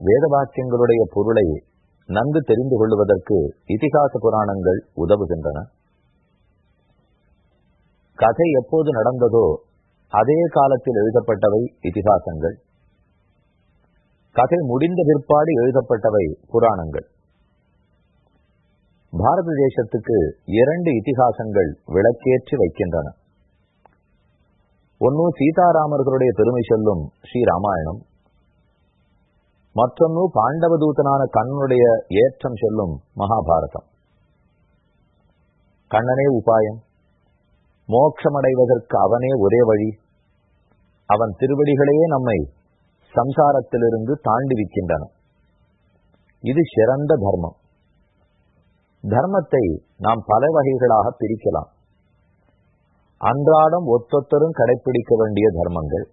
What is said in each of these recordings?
வேத வாக்கியங்களுடைய பொருளை நன்கு தெரிந்து கொள்வதற்கு இதிகாச புராணங்கள் உதவுகின்றன. கதை எப்போது நடந்ததோ அதே காலத்தில் எழுதப்பட்டவை இதிகாசங்கள். கதை முடிந்த பிற்பாடு எழுதப்பட்டவை புராணங்கள். பாரத தேசத்துக்கு இரண்டு இதிகாசங்கள் விளக்கேற்றி வைக்கின்றன. ஒன்னு சீதாராமர்களுடைய பெருமை சொல்லும் ஸ்ரீ மற்றொன்று மற்றொன்னு பாண்டவதூதனான கண்ணனுடைய ஏற்றம் சொல்லும் மகாபாரதம். கண்ணனே உபாயம். மோட்சமடைவதற்கு அவனே ஒரே வழி. அவன் திருவடிகளே நம்மை சம்சாரத்திலிருந்து தாண்டிவிக்கின்றன. இது சிறந்த தர்மம். தர்மத்தை நாம் பல வகைகளாக பிரிக்கலாம். அன்றாடம் ஒத்தொத்தரும் கடைபிடிக்க வேண்டிய தர்மங்கள்.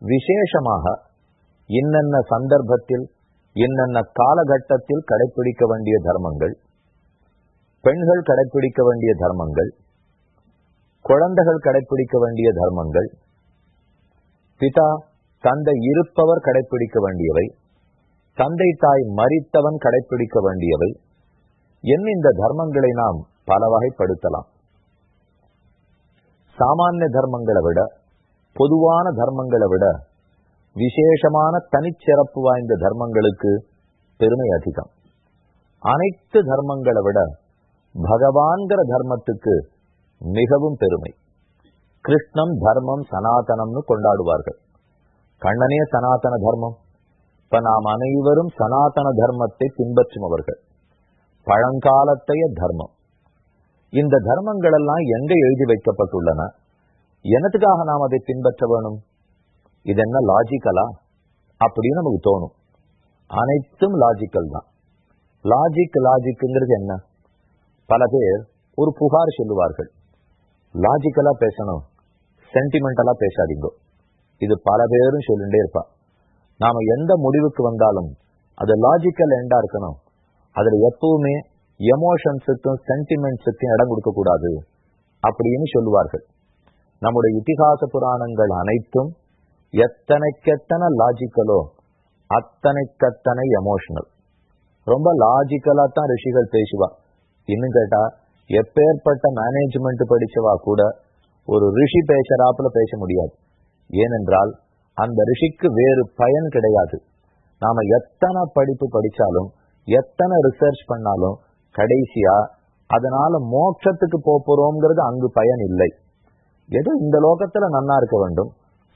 விசேஷமாக என்னென்ன சந்தர்ப்பத்தில் என்னென்ன காலகட்டத்தில் கடைபிடிக்க வேண்டிய தர்மங்கள் பெண்கள் கடைபிடிக்க வேண்டிய தர்மங்கள் குழந்தைகள் கடைபிடிக்க வேண்டிய தர்மங்கள் பிதா தந்தை இருப்பவர் கடைபிடிக்க வேண்டியவை தந்தை தாய் மறித்தவன் கடைபிடிக்க வேண்டியவை என் இந்த தர்மங்களை நாம் பல வகைப்படுத்தலாம். சாமானிய தர்மங்களை விட பொதுவான தர்மங்களை விட விசேஷமான தனிச்சிறப்பு வாய்ந்த தர்மங்களுக்கு பெருமை அதிகம். அனைத்து தர்மங்களை விட பகவான்கிற தர்மத்துக்கு மிகவும் பெருமை. கிருஷ்ணம் தர்மம் சனாதனம்னு கொண்டாடுவார்கள். கண்ணனே சனாதன தர்மம். இப்ப நாம் அனைவரும் சனாதன தர்மத்தை பின்பற்றுபவர்கள். பழங்காலத்தைய தர்மம். இந்த தர்மங்கள் எல்லாம் எங்க எழுதி வைக்கப்பட்டுள்ளன? எனத்துக்காக நாம் அதை பின்பற்ற வேணும்? இது என்ன லாஜிக்கலா அப்படின்னு நமக்கு தோணும். அனைத்தும் லாஜிக்கல் தான். லாஜிக் லாஜிக்ங்கிறது என்ன? பல பேர் ஒரு புகார் சொல்லுவார்கள். லாஜிக்கலா பேசணும். சென்டிமெண்டலா பேசாதீங்க. இது பல பேரும் சொல்லிட்டே இருப்பா. நாம எந்த முடிவுக்கு வந்தாலும் அது லாஜிக்கல் எண்டா இருக்கணும். அதுல எப்பவுமே எமோஷன்ஸுக்கும் சென்டிமெண்ட்ஸுக்கும் இடம் கொடுக்க கூடாது அப்படின்னு சொல்லுவார்கள். நம்முடைய இத்திகாச புராணங்கள் அனைத்தும் எத்தனைக்கெத்தனை லாஜிக்கலோ அத்தனைக்கத்தனை எமோஷனல் ரொம்ப லாஜிக்கலா தான் ரிஷிகள் பேசுவா. இன்னும் கேட்டா எப்பேற்பட்ட மேனேஜ்மெண்ட் படிச்சவா கூட ஒரு ரிஷி பேசுறாப்புல பேச முடியாது. ஏனென்றால் அந்த ரிஷிக்கு வேறு பயன் கிடையாது. நாம எத்தனை படிப்பு படிச்சாலும் எத்தனை ரிசர்ச் பண்ணாலும் கடைசியா அதனால மோட்சத்துக்கு போறோம்ங்கிறது அங்கு பயன் இல்லை. ஏதோ இந்த லோகத்துல நன்னா இருக்க வேண்டும்.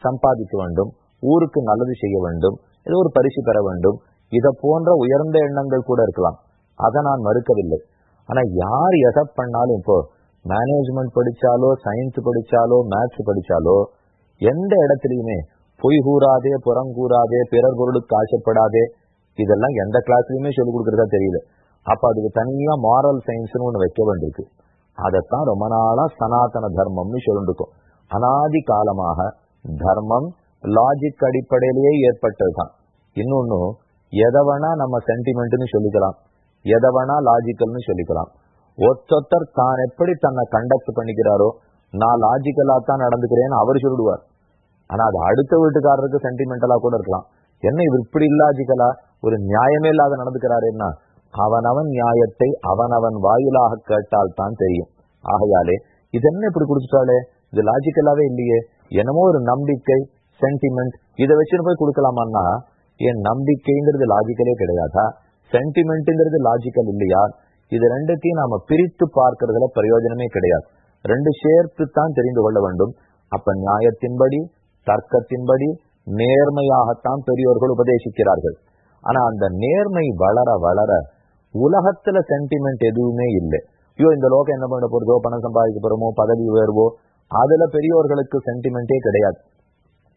சம்பாதிக்க வேண்டும் ஊருக்கு நல்லது செய்ய வேண்டும் ஏதோ ஒரு பரிசு பெற வேண்டும் இதை போன்ற உயர்ந்த எண்ணங்கள் கூட இருக்கலாம். அதை நான் மறுக்கவில்லை. ஆனா யார் எதை பண்ணாலும் இப்போ மேனேஜ்மெண்ட் படிச்சாலோ சயின்ஸ் படிச்சாலோ மேத்ஸ் படிச்சாலோ எந்த இடத்துலயுமே பொய் கூறாதே புறங்கூறாதே பிறர் பொருளுக்கு ஆசைப்படாதே இதெல்லாம் எந்த கிளாஸ்லயுமே சொல்லிக் கொடுக்கறதா தெரியல. அப்ப அதுக்கு தனியா மாரல் சயின்ஸ்னு ஒண்ணு வைக்க வேண்டியிருக்கு. அதைத்தான் ரொம்ப நாளா சனாதன தர்மம்னு சொல்லிருக்கோம். அனாதி காலமாக தர்மம் லாஜிக் அடிப்படையிலேயே ஏற்பட்டதுதான். இன்னொன்னு எதை வேணா நம்ம சென்டிமெண்ட்னு சொல்லிக்கலாம். எதவனா வேணா லாஜிக்கல்னு சொல்லிக்கலாம். ஒத்தொத்தர் தான் எப்படி தன்னை கண்டக்ட் பண்ணிக்கிறாரோ நான் லாஜிக்கலா தான் நடந்துக்கிறேன்னு அவர் சொல்லிடுவார். ஆனா அது அடுத்த வீட்டுக்காரருக்கு சென்டிமெண்டலா கூட இருக்கலாம். என்ன இவர் இப்படி இல்லாஜிக்கலா ஒரு நியாயமே இல்லாத நடந்துக்கிறாருன்னா அவனவன் நியாயத்தை அவனவன் வாயிலாக கேட்டால் தான் தெரியும். ஆகையாலே இது என்ன இப்படி கொடுத்துட்டாலே இது லாஜிக்கலாவே இல்லையே. என்னமோ ஒரு நம்பிக்கை சென்டிமெண்ட் இதை வச்சுன்னு போய் கொடுக்கலாமான்னா என் நம்பிக்கைங்கிறது லாஜிக்கலே கிடையாதா? சென்டிமெண்ட்ங்கிறது லாஜிக்கல் இல்லையா? இது ரெண்டுத்தையும் நாம பிரித்து பார்க்கறதுல பிரயோஜனமே கிடையாது. ரெண்டு சேர்த்து தான் தெரிந்து கொள்ள வேண்டும். அப்ப நியாயத்தின்படி தர்க்கத்தின்படி நேர்மையாகத்தான் பெரியோர்கள் உபதேசிக்கிறார்கள். ஆனா அந்த நேர்மை வளர வளர உலகத்துல சென்டிமெண்ட் எதுவுமே இல்லை. ஐயோ இந்த லோகம் என்ன பண்ண போறதோ பணம் சம்பாதிக்க போறோமோ? பதவி உயர்வோ? அதுல பெரியோர்களுக்கு சென்டிமெண்டே கிடையாது.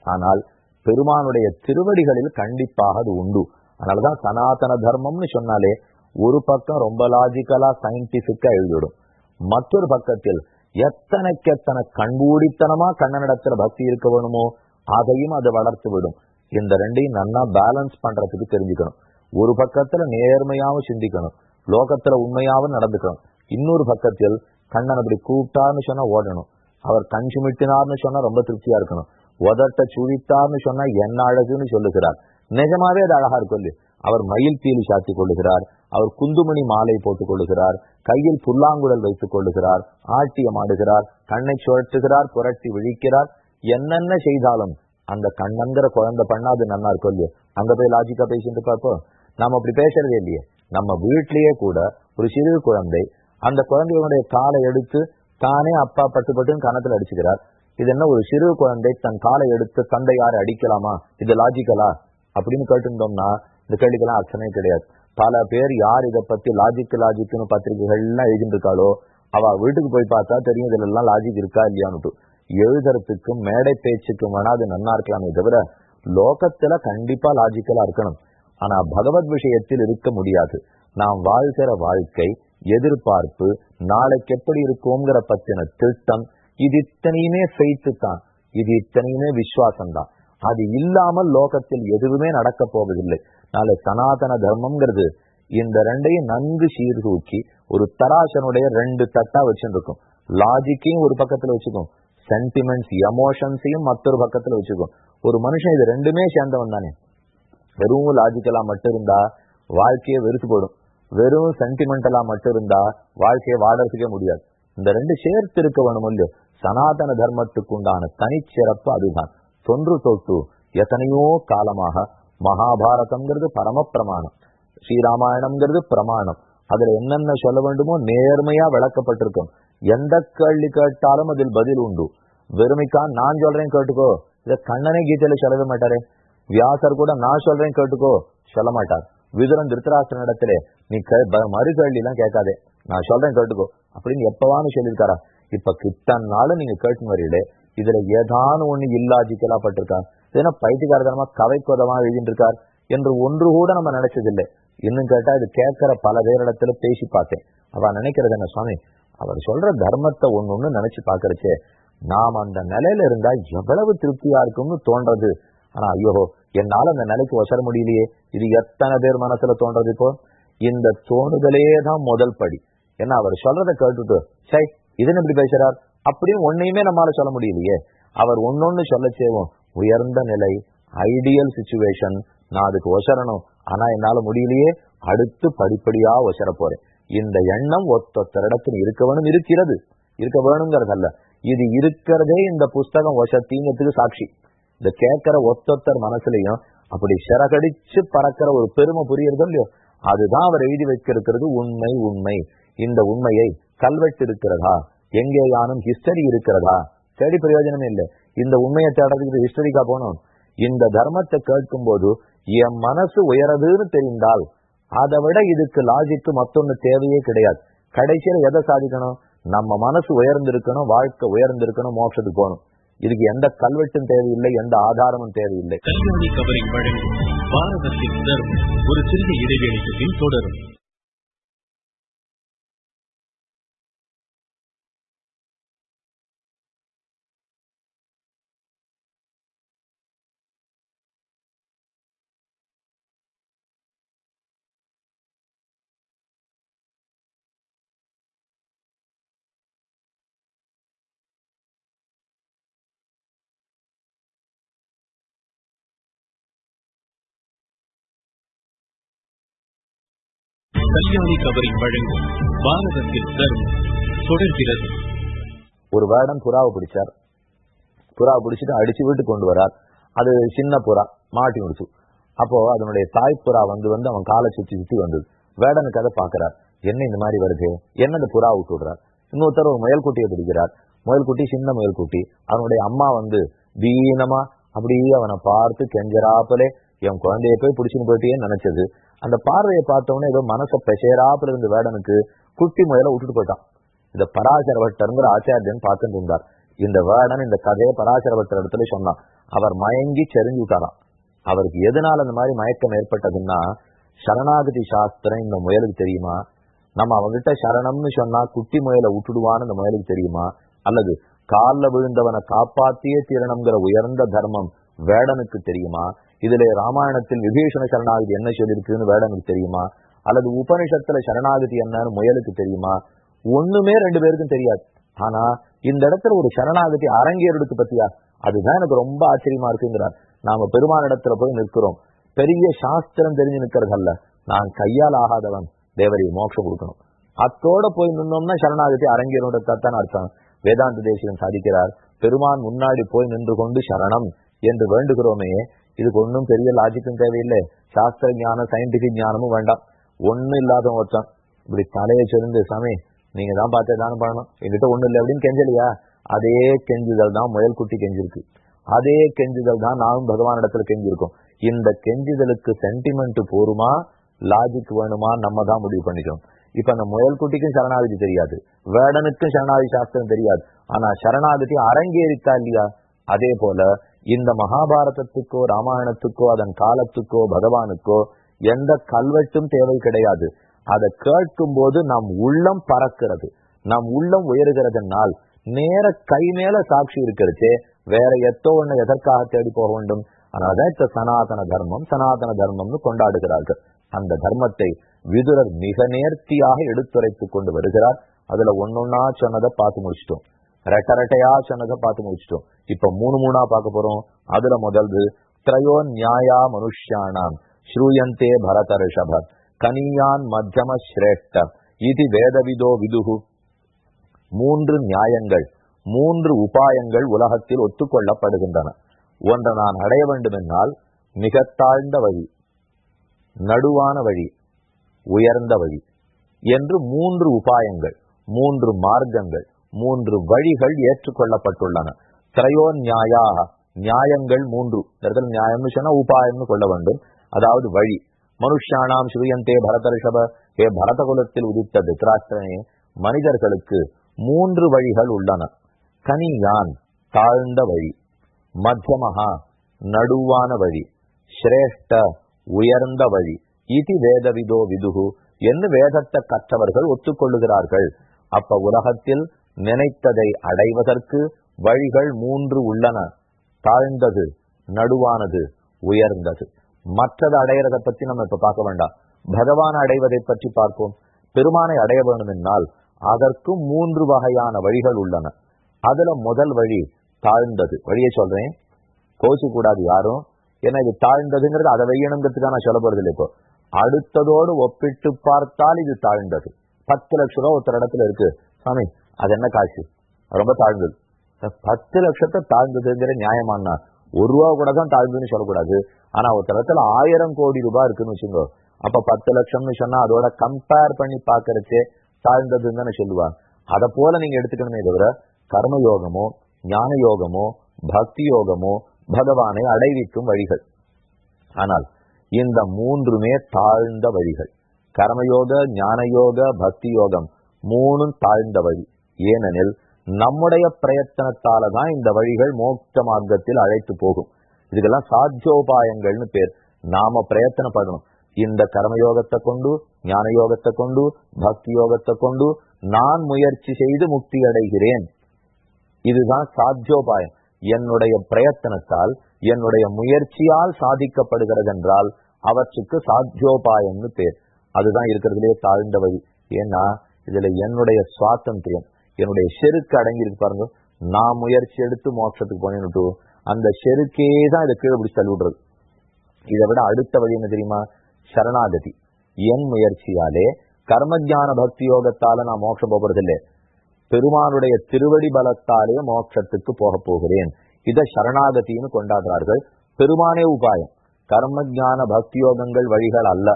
ஆனால் பெருமானுடைய திருவடிகளில் கண்டிப்பாக அது உண்டு. அதனாலதான் சனாதன தர்மம்னு சொன்னாலே ஒரு பக்கம் ரொம்ப லாஜிக்கலா சயின்டிபிக்கா எழுதிவிடும். மற்றொரு பக்கத்தில் எத்தனைக்கு எத்தனை கண்மூடித்தனமா கண்ணனிடத்துல பக்தி இருக்க வேணுமோ அதையும் அது வளர்த்து விடும். இந்த ரெண்டையும் நல்லா பேலன்ஸ் பண்றதுக்கு தெரிஞ்சுக்கணும். ஒரு பக்கத்துல நேர்மையாவும் சிந்திக்கணும். லோகத்துல உண்மையாவும் நடந்துக்கணும். இன்னொரு பக்கத்தில் கண்ணன் அப்படி கூப்பிட்டான்னு சொன்னா ஓடணும். அவர் கண் சுமிட்டினார்னு சொன்னா ரொம்ப திருப்தியா இருக்கணும். உதட்ட சுழித்தார்னு சொன்னா என்ன அழகுன்னு சொல்லுகிறார். நிஜமாவே அது அழகா இருக்கும் அவர் மயில் தீலி சாத்தி கொள்ளுகிறார். அவர் குந்துமணி மாலை போட்டுக் கொள்ளுகிறார். கையில் புல்லாங்குழல் வைத்துக் கொள்ளுகிறார். ஆட்டியம் ஆடுகிறார். கண்ணை சுழற்றுகிறார். புரட்டி விழிக்கிறார். என்னென்ன செய்தாலும் அந்த கண்ணங்கிற குழந்தை பண்ணா அது நல்லா இருக்கும் இல்லையா? அங்க போய் லாஜிக்கா பேசிட்டு பார்ப்போம். நம்ம அப்படி பேசுறதே இல்லையே. நம்ம வீட்லயே கூட ஒரு சிறு குழந்தை அந்த குழந்தையுடைய காலை எடுத்து தானே அப்பா பட்டு பட்டுன்னு கணத்துல அடிச்சுக்கிறார். இது என்ன ஒரு சிறு குழந்தை தன் காலை எடுத்து தந்தை யாரை அடிக்கலாமா? இது லாஜிக்கலா அப்படின்னு கேட்டுட்டோம்னா இந்த கேள்விக்கெல்லாம் அர்த்தமே கிடையாது. பல பேர் யார் இதை பத்தி லாஜிக் லாஜிக்னு பத்திரிகைகள்லாம் எழுதிட்டு இருக்காளோ அவ வீட்டுக்கு போய் பார்த்தா தெரியும் இதுல எல்லாம் லாஜிக் இருக்கா இல்லையான்னுட்டு. எழுதுறதுக்கும் மேடை பேச்சுக்கும் வேணா அது நன்னா இருக்கலாமே தவிர லோகத்துல கண்டிப்பா லாஜிக்கலா இருக்கணும். ஆனா பகவத் விஷயத்தில் இருக்க முடியாது. நாம் வாழ்கிற வாழ்க்கை எதிர்பார்ப்பு நாளைக்கு எப்படி இருக்குங்கிற பத்தின திட்டம் இது இத்தனையுமே ஃபெய்த்து தான். இது இத்தனையுமே விசுவாசம் தான். அது இல்லாமல் லோகத்தில் எதுவுமே நடக்க போவதில்லை. நாளை சனாதன தர்மம்ங்கிறது இந்த ரெண்டையும் நன்கு சீர்தூக்கி ஒரு தராசனுடைய ரெண்டு தட்டா வச்சுருக்கும் லாஜிக்கையும் ஒரு பக்கத்துல வச்சுக்கும். சென்டிமெண்ட்ஸ் எமோஷன்ஸையும் மற்றொரு பக்கத்துல வச்சுக்கும். ஒரு மனுஷன் இது ரெண்டுமே சேர்ந்தவன் தானே. வெறும் லாஜிக்கலா மட்டும் இருந்தா வாழ்க்கையே வெறுத்து போடும் வெறும் சென்டிமெண்டலா மட்டும் இருந்தா வாழ்க்கையை வாழறதுக்கே முடியாது. இந்த ரெண்டு சேர்த்து இருக்க வேணும் இல்லையோ சனாதன தர்மத்துக்கு உண்டான தனிச்சிறப்பு அதுதான். தொன்று தொட்டு எத்தனையோ காலமாக மகாபாரதம்ங்கிறது பரம பிரமாணம் ஸ்ரீராமாயணம்ங்கிறது பிரமாணம். அதுல என்னென்ன சொல்ல வேண்டுமோ நேர்மையா விளக்கப்பட்டிருக்கும். எந்த கேள்வி கேட்டாலும் அதில் பதில் உண்டு. வெறுமைக்கா நான் சொல்றேன் கேட்டுக்கோ? இத கண்ணனே கீதையில சொல்லவே மாட்டாரே. வியாசர் கூட நான் சொல்றேன் கேட்டுக்கோ? சொல்ல மாட்டார் விதுரன் திருத்தராசனிடத்திலே நீ மறு கேள்வி எல்லாம் கேட்காதே. நான் சொல்றேன் கேட்டுக்கோ. அப்படின்னு எப்பவான்னு சொல்லியிருக்காரா? இப்ப கிட்டனாலும் நீங்க கேட்டுன்னு வரீங்களே இதுல ஏதான ஒண்ணு இல்லாஜிக்கலா பட்டிருக்கார் ஏன்னா பைத்தியகாரதனமா கவைக்கோதமா எழுதிருக்கார் எழுதிட்டு என்று ஒன்று கூட நம்ம நினைச்சதில்லை. இன்னும் கேட்டா இது கேட்கிற பல பேரிடத்துல பேசி பார்த்தேன். அவ நினைக்கிறது என்ன சுவாமி? அவர் சொல்ற தர்மத்தை ஒண்ணு ஒண்ணு நினைச்சு பாக்குறச்சே நாம் அந்த நிலையில இருந்தா எவ்வளவு திருப்தியா இருக்கும்னு தோன்றது. ஆனா ஐயோ என்னால அந்த நிலைக்கு வசர முடியலையே. இது எத்தனை பேர் மனசுல தோன்றது இப்போ? இந்த தோணுதலே தான் முதல் படி. ஏன்னா அவர் சொல்றதை கேட்டுட்டு சை இதன் இப்படி பேசுறார்? அப்படின்னு ஒன்னையுமே நம்மளால சொல்ல முடியலையே. அவர் ஒன்னொன்னு சொல்ல செய்வோம். உயர்ந்த நிலை ஐடியல் சுச்சுவேஷன் நான் அதுக்கு ஒசரணும். ஆனா என்னால முடியலையே. அடுத்து படிப்படியா ஒசர போறேன். இந்த எண்ணம் ஒத்தொத்தரிடத்தில் இருக்க வேணும் இருக்கிறது. இருக்க வேணுங்கிறதல்ல. இது இருக்கிறதே இந்த புஸ்தகம் ஒச தீங்கத்துக்கு சாட்சி. இந்த கேட்கிற ஒத்தொத்தர் மனசுலயும் அப்படி சிறகடிச்சு பறக்கிற ஒரு பெருமை புரியுறதோ இல்லையோ அதுதான் அவர் எழுதி வைக்கிறது உண்மை உண்மை. இந்த உண்மையை கல்வெட்டு இருக்கிறதா எங்கேயானும் ஹிஸ்டரி இருக்கிறதா? தேடி பிரயோஜனமே இல்லை. இந்த உண்மையை தேடுறதுக்கு ஹிஸ்டரிக்கா போனோம். இந்த தர்மத்தை கேட்கும் போது என் மனசு உயரதுன்னு தெரிந்தால் அதை விட இதுக்கு லாஜிக்கு மத்தொன்னு தேவையே கிடையாது. கடைசியில எதை சாதிக்கணும்? நம்ம மனசு உயர்ந்திருக்கணும் வாழ்க்கை உயர்ந்திருக்கணும் மோட்சத்துக்கு போகணும். இதுக்கு எந்த கல்வெட்டும் தேவையில்லை எந்த ஆதாரமும் தேவையில்லை. கல்யாணி கவரை வழங்கும் பாரதத்தின் ஒரு சிறிய இடைவெளிக்கு பின் தொடரும். கல்யாணி கவரை வழங்கும் பாரதத்தின் தர்மம் தொடர்கிறது ஒரு வேடம் புறாவை பிடிச்சார். புறாவை பிடிச்சிட்டு அடிச்சு வீட்டுக்கு கொண்டு வரார். அது சின்ன புறா மாட்டி முடிச்சு அப்போ அதனுடைய தாய் புறா வந்து வந்து அவன் காலை சுத்தி சுத்தி வந்தது. வேடனுக்கு அதை பாக்குறார் என்ன இந்த மாதிரி வருது? என்ன இந்த புறா விட்டு விடுறார் இன்னொருத்தர் ஒரு முயல்குட்டியை பிடிக்கிறார். முயல்குட்டி சின்ன முயல்குட்டி அவனுடைய அம்மா வந்து தீனமா அப்படியே அவனை பார்த்து கெஞ்சராப்பலே என் குழந்தைய போய் பிடிச்சுன்னு போயிட்டேன்னு நினைச்சது. அந்த பார்வையை பார்த்தவொடனே ஏதோ மனசை பெசேராப்புல இருந்த வேடனுக்கு குட்டி முயலை விட்டுட்டு போயிட்டான். இந்த பராசரவட்டருங்கிற ஆச்சாரியன் பார்த்துட்டு இருந்தார். இந்த வேடன் இந்த கதையை பராசரவட்டர் இடத்துல சொன்னான். அவர் மயங்கி செறிஞ்சு விட்டாராம். அவருக்கு எதனால அந்த மாதிரி மயக்கம் ஏற்பட்டதுன்னா சரணாகதி சாஸ்திரம் இந்த முயலுக்கு தெரியுமா? நம்ம அவங்கிட்ட சரணம்னு சொன்னா குட்டி முயலை விட்டுடுவான்னு இந்த முயலுக்கு தெரியுமா? அல்லது காலில் விழுந்தவனை காப்பாத்தியே தீரணுங்கிற உயர்ந்த தர்மம் வேடனுக்கு தெரியுமா? இதுல ராமாயணத்தில் விபீஷண சரணாகதி என்ன சொல்லியிருக்குன்னு வேடனுக்கு தெரியுமா? அல்லது உபனிஷத்துல சரணாகதி என்னன்னு முயலுக்கு தெரியுமா? ஒண்ணுமே ரெண்டு பேருக்கும் தெரியாது. ஆனா இந்த இடத்துல ஒரு சரணாகதி அரங்கேறதுக்கு பத்தியா? அதுதான் எனக்கு ரொம்ப ஆச்சரியமா இருக்குங்கிறார். நாம பெருமாள் இடத்துல போய் நிற்கிறோம். பெரிய சாஸ்திரம் தெரிஞ்சு நிக்கிறதல்ல நான் கையால் ஆகாதவன். தேவரி மோட்சம் கொடுக்கணும். அத்தோட போய் நின்னோம்னா சரணாகதி அரங்கேறத்தான் அர்த்தம். வேதாந்த தேசியம் சாதிக்கிறார் பெருமான் முன்னாடி போய் நின்று கொண்டு சரணம் என்று வேண்டுகிறோமே இதுக்கு ஒன்றும் பெரிய லாஜிக்கும் தேவையில்லை. சாஸ்திர ஞானம் சயின்டிபிக் ஞானமும் வேண்டாம். ஒன்றும் இல்லாதவன் ஒருத்தான். இப்படி தலையை சிறந்து சாமி நீங்க தான் பார்த்து தானம் பண்ணணும்? என்கிட்ட ஒண்ணும் இல்லை அப்படின்னு கெஞ்சலையா? அதே கெஞ்சுதல் தான் முயல் குட்டி கெஞ்சிருக்கு. அதே கெஞ்சுதல் தான் நானும் பகவான் இடத்துல கெஞ்சிருக்கோம். இந்த கெஞ்சுதலுக்கு சென்டிமெண்ட் போருமா? லாஜிக் வேணுமா? நம்ம தான் முடிவு பண்ணிக்கணும். இப்ப அந்த முயல் குட்டிக்கும் சரணாகதி தெரியாது. வேடனுக்கும் சரணாகதி சாஸ்திரம் தெரியாது. ஆனா சரணாகதி அரங்கேறித்தா இல்லையா? அதே போல இந்த மகாபாரதத்துக்கோ ராமாயணத்துக்கோ அதன் காலத்துக்கோ பகவானுக்கோ எந்த கல்வெட்டும் தேவை கிடையாது. அதை கேட்கும் போது நம் உள்ளம் பறக்கிறது. நம் உள்ளம் உயர்கிறதுனால் நேர கை மேல சாட்சி இருக்கிறதே வேற எத்தோ ஒண்ணு எதற்காக தேடி போக வேண்டும்? அதனாலதான் இப்ப சனாதன தர்மம் சனாதன தர்மம்னு கொண்டாடுகிறார்கள். அந்த தர்மத்தை விதுரர் மிக நேர்த்தியாக எடுத்துரைத்துக் கொண்டு வருகிறார். அதுல ஒன்னொன்னா சொன்னதை பார்த்து முடிச்சிட்டோம். ரெட்ட ரெட்டையா சொன்னதை பார்த்து முடிச்சிட்டோம். இப்ப மூணு மூணா பார்க்க போறோம். அதுல முதல்து திரையோ நியாயா மனுஷியானாம் ஸ்ரூயந்தே பரத ரிஷபர் கனியான் மத்தியம ஸ்ரேஷ்ட இது வேதவிதோ விதுகு. மூன்று நியாயங்கள் மூன்று உபாயங்கள் உலகத்தில் ஒத்துக்கொள்ளப்படுகின்றன. ஒன்றை நான் அடைய வேண்டுமென்றால் மிக தாழ்ந்த வழி நடுவான வழி உயர்ந்த வழி என்று மூன்று உபாயங்கள் மூன்று மார்க்கங்கள் மூன்று வழிகள் ஏற்றுக்கொள்ளப்பட்டுள்ளன. திரையோ நியாயா நியாயங்கள் மூன்று. இடத்துல நியாயம்னு சொன்னா உபாயம்னு கொள்ள வேண்டும். அதாவது வழி. மனுஷானாம் ஸ்ரீயந்தே பரத ரிஷப ஏ பரத குலத்தில் உதித்த திருத்தராஷ்டிரனே மனிதர்களுக்கு மூன்று வழிகள் உள்ளன. கனியான் தாழ்ந்த வழி. மத்தியமகா நடுவான வழி. சிரேஷ்ட உயர்ந்த வழி. இது வேதவிதோ விதுகு. என்று வேதத்தை கற்றவர்கள் ஒத்துக்கொள்ளுகிறார்கள். அப்ப உலகத்தில் நினைத்ததை அடைவதற்கு வழிகள் மூன்று உள்ளன. தாழ்ந்தது நடுவானது உயர்ந்தது. மற்றதை அடையிறதை பத்தி நம்ம இப்ப பார்க்க வேண்டாம். பகவான் அடைவதை பற்றி பார்ப்போம். பெருமானை அடைய வேண்டும் என்னால் அதற்கும் மூன்று வகையான வழிகள் உள்ளன. அதுல முதல் வழி தாழ்ந்தது. வழியை சொல்றேன். கோச்சு கூடாது யாரும். ஏன்னா இது தாழ்ந்ததுங்கிறது அதை வையணுங்கிறதுக்காக நான் சொல்ல போறது இல்லை இப்போ. அடுத்ததோடு ஒப்பிட்டு பார்த்தால் இது தாழ்ந்தது. பத்து லட்ச ரூபா ஒருத்தர் இடத்துல இருக்கு. சாமி அது என்ன காசு? ரொம்ப தாழ்ந்தது. பத்து லட்சத்தை தாழ்ந்ததுங்கிற நியாயமானா ஒரு ரூபா கூட தான் தாழ்ந்ததுன்னு சொல்லக்கூடாது. ஆனா ஒரு இடத்துல ஆயிரம் கோடி ரூபாய் இருக்குன்னு வச்சுக்கோ. அப்ப பத்து லட்சம்னு சொன்னா அதோட கம்பேர் பண்ணி பாக்குறச்சே தாழ்ந்ததுன்னு தானே சொல்லுவாங்க. அதை போல நீங்க எடுத்துக்கணுமே தவிர கர்ம யோகமோ ஞான யோகமோ பக்தி யோகமோ பகவானை அடைவிக்கும் வழிகள். ஆனால் இந்த மூன்றுமே தாழ்ந்த வழிகள். கர்மயோக ஞான யோக பக்தி யோகம் மூணும் தாழ்ந்த வழி. ஏனெனில் நம்முடைய பிரயத்தனத்தால தான் இந்த வழிகள் மோட்ச மார்க்கத்தில் அழைத்து போகும். இதுக்கெல்லாம் சாத்தியோபாயங்கள்னு பேர். நாம பிரயத்தனப்படணும். இந்த கர்மயோகத்தை கொண்டு ஞான யோகத்தை கொண்டு பக்தி யோகத்தை கொண்டு நான் முயற்சி செய்து முக்தி அடைகிறேன் இதுதான் சாத்தியோபாயம். என்னுடைய பிரயத்தனத்தால் என்னுடைய முயற்சியால் சாதிக்கப்படுகிறது என்றால் அவற்றுக்கு சாத்தியோபாயம்னு பேர். அதுதான் இருக்கிறதுலே தாழ்ந்த வழி. ஏன்னா இதுல என்னுடைய சுவாத்தந்திரியம். என்னுடைய செருக்கு அடங்கியிருக்கு பாருங்க. நான் முயற்சி எடுத்து மோட்சத்துக்கு போனேன்னு அந்த செருக்கே தான் இதை கீழே பிடிச்சி தள்ளிவிடுறது. இதை விட அடுத்த வழி என்ன தெரியுமா? சரணாகதி. என் முயற்சியாலே கர்மஜான பக்தி யோகத்தால நான் மோட்சம் போகிறதில்லை பெருமானுடைய திருவடி பலத்தாலே மோட்சத்துக்கு போக போகிறேன். இதை சரணாகத்தின்னு கொண்டாடுறார்கள். பெருமானே உபாயம். கர்ம ஜான பக்தி யோகங்கள் வழிகள் அல்ல.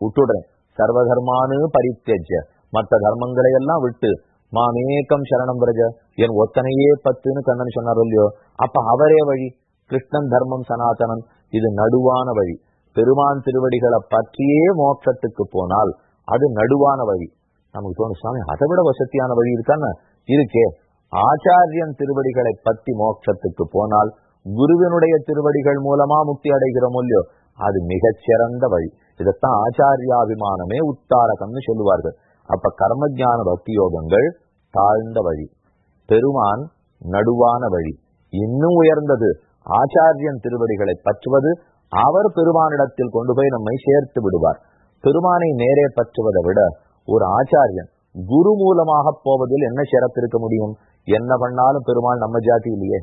விட்டுடுறேன். சர்வதர்மானு பரித்தேஜ மற்ற தர்மங்களை எல்லாம் விட்டு மாமேக்கம் சரணம் பிரஜ. என் ஒத்தனையே பத்துன்னு கண்ணன் சொன்னார் இல்லையோ? அப்ப அவரே வழி. கிருஷ்ணன் தர்மம் சனாதனன். இது நடுவான வழி. பெருமான் திருவடிகளை பற்றியே மோட்சத்துக்கு போனால் அது நடுவான வழி. நமக்கு தோணும் சுவாமி அதை விட வசதியான வழி இருக்கான்னு இருக்கே. ஆச்சாரியன் திருவடிகளை பற்றி மோட்சத்துக்கு போனால் குருவினுடைய திருவடிகள் மூலமா முக்தி அடைகிறோம் இல்லையோ? அது மிகச்சிறந்த வழி. இதைத்தான் ஆச்சாரியாபிமானமே உத்தாரகம்னு சொல்லுவார்கள். அப்ப கர்மஜான பக்தி யோகங்கள் தாழ்ந்த வழி பெருமான் நடுவான வழி. இன்னும் உயர்ந்தது ஆச்சாரியன் திருவடிகளை பற்றுவது அவர் பெருமானிடத்தில் கொண்டு போய் நம்மை சேர்த்து விடுவார். பெருமானை நேரே பற்றுவதை விட ஒரு ஆச்சாரியன் குரு மூலமாக போவதில் என்ன சிறப்பிருக்க முடியும்? என்ன பண்ணாலும் பெருமாள் நம்ம ஜாதி இல்லையே.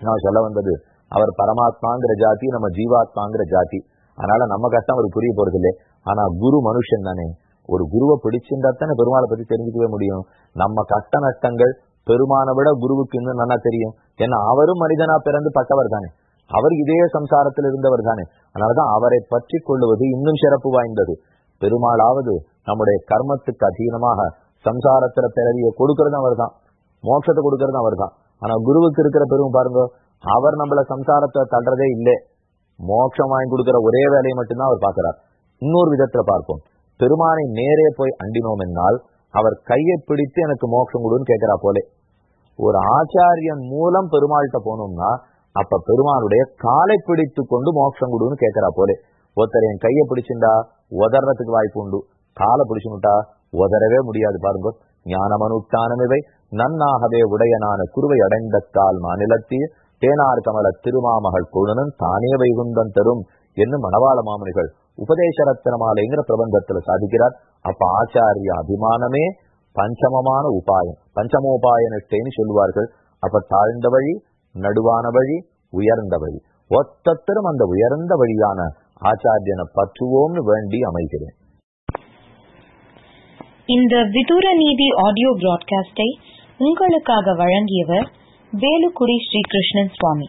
நான் சொல்ல வந்தது அவர் பரமாத்மாங்கிற ஜாதி நம்ம ஜீவாத்மாங்கிற ஜாதி. அதனால நம்ம கஷ்டம் அவருக்கு புரிய போறது இல்லை ஆனா குரு மனுஷன் தானே. ஒரு குருவை பிடிச்சிருந்தா தானே பெருமாளை பத்தி தெரிஞ்சுக்கவே முடியும். நம்ம கஷ்ட நஷ்டங்கள் பெருமானை விட குருவுக்கு இன்னும் நல்லா தெரியும். ஏன்னா அவரும் மனிதனா பிறந்து பட்டவர் தானே. அவர் இதே சம்சாரத்தில் இருந்தவர் தானே. அதனாலதான் அவரை பற்றி கொள்ளுவது இன்னும் சிறப்பு வாய்ந்தது. பெருமாளாவது நம்முடைய கர்மத்துக்கு அதீனமாக சம்சாரத்துல பிறவிய கொடுக்கறது அவர் தான் மோட்சத்தை கொடுக்கறது அவர் தான் ஆனா குருவுக்கு இருக்கிற பெருமை பாருங்க அவர் நம்மள சம்சாரத்தை தள்ளுறதே இல்லை. மோட்சம் வாங்கி கொடுக்கிற ஒரே வேலையை மட்டும்தான் அவர் பார்க்கிறார். இன்னொரு விதத்துல பார்ப்போம். பெருமானை நேரே போய் அண்டினோம் என்னால் அவர் கையை பிடித்து எனக்கு மோட்சம் கொடுன்னு கேட்கிறா போலே. ஒரு ஆச்சாரியன் மூலம் பெருமாள்கிட்ட போனோம்னா அப்ப பெருமானுடைய காலை பிடித்து கொண்டு மோட்சம் கொடுன்னு கேட்கிறா போலே. ஒருத்தர் என் கையை பிடிச்சிருந்தா உதறத்துக்கு வாய்ப்பு உண்டு. காலை பிடிச்சுட்டா உதறவே முடியாது பாருங்க. ஞானமனுட்டானமிவை நன்னாகவே உடையனான குருவை அடைந்த கால் மாநிலத்தில் தேனார் கமல திருமாமகள் குழுனன் தானே வைகுந்தம் தரும் என்று மணவாள மாமனிகள் உபதேச ரத்தனமாலைங்கிற பிரபந்தத்துல சாதிக்கிறார். அப்ப ஆச்சாரிய அபிமானமே பஞ்சமமான உபாயம். பஞ்சமோபாய நிஷ்டைன்னு சொல்லுவார்கள். அப்ப தாழ்ந்த வழி நடுவான வழி உயர்ந்த வழி. ஒத்தத்திலும் அந்த உயர்ந்த வழியான ஆச்சாரியனை பற்றுவோம்னு வேண்டி அமைகிறேன். இந்த விதூர நீதி ஆடியோ பிராட்காஸ்டை உங்களுக்காக வழங்கியவர் வேலுக்குடி ஸ்ரீகிருஷ்ணன் சுவாமி.